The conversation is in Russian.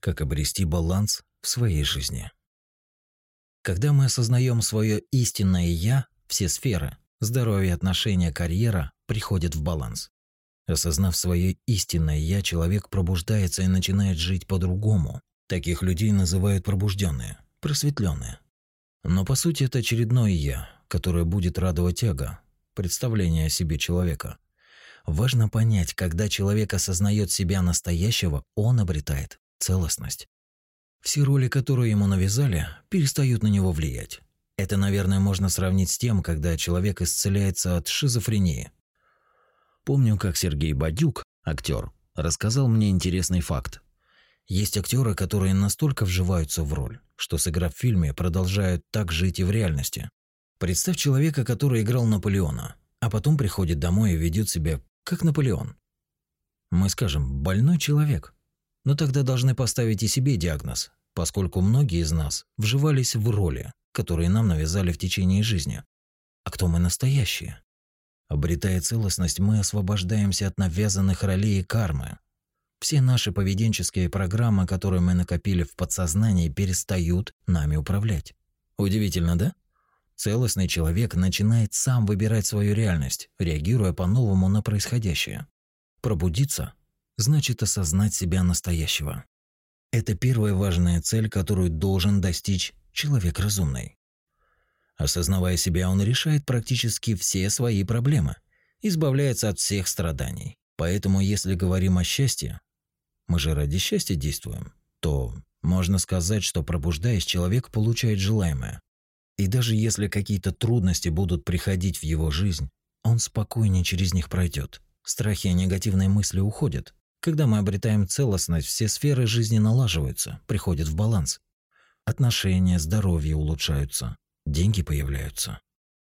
Как обрести баланс в своей жизни. Когда мы осознаем свое истинное «я», все сферы – здоровье, отношения, карьера – приходят в баланс. Осознав свое истинное «я», человек пробуждается и начинает жить по-другому. Таких людей называют пробужденные, просветленные. Но по сути это очередное «я», которое будет радовать эго, представление о себе человека. Важно понять, когда человек осознает себя настоящего, он обретает целостность. Все роли, которые ему навязали, перестают на него влиять. Это, наверное, можно сравнить с тем, когда человек исцеляется от шизофрении. Помню, как Сергей Бадюк, актер, рассказал мне интересный факт. Есть актеры, которые настолько вживаются в роль, что сыграв в фильме, продолжают так жить и в реальности. Представь человека, который играл Наполеона, а потом приходит домой и ведет себя как Наполеон. Мы скажем «больной человек», но тогда должны поставить и себе диагноз, поскольку многие из нас вживались в роли, которые нам навязали в течение жизни. А кто мы настоящие? Обретая целостность, мы освобождаемся от навязанных ролей и кармы. Все наши поведенческие программы, которые мы накопили в подсознании, перестают нами управлять. Удивительно, да? Целостный человек начинает сам выбирать свою реальность, реагируя по-новому на происходящее. Пробудиться значит осознать себя настоящего. Это первая важная цель, которую должен достичь человек разумный. Осознавая себя, он решает практически все свои проблемы, избавляется от всех страданий. Поэтому, если говорим о счастье, мы же ради счастья действуем, то можно сказать, что пробуждаясь, человек получает желаемое. И даже если какие-то трудности будут приходить в его жизнь, он спокойнее через них пройдет. Страхи и негативные мысли уходят, когда мы обретаем целостность, все сферы жизни налаживаются, приходят в баланс. Отношения, здоровье улучшаются, деньги появляются.